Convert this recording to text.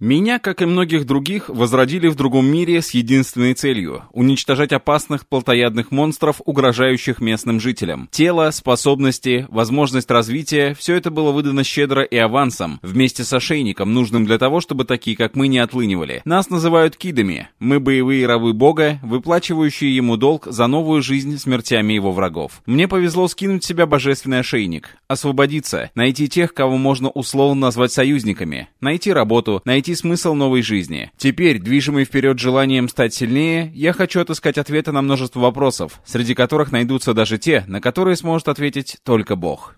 Меня, как и многих других, возродили в другом мире с единственной целью – уничтожать опасных плотоядных монстров, угрожающих местным жителям. Тело, способности, возможность развития – все это было выдано щедро и авансом, вместе с ошейником, нужным для того, чтобы такие, как мы, не отлынивали. Нас называют кидами. Мы боевые рабы бога, выплачивающие ему долг за новую жизнь смертями его врагов. Мне повезло скинуть себя божественный ошейник, освободиться, найти тех, кого можно условно назвать союзниками, найти работу, найти найти смысл новой жизни. Теперь, движимый вперед желанием стать сильнее, я хочу отыскать ответы на множество вопросов, среди которых найдутся даже те, на которые сможет ответить только Бог.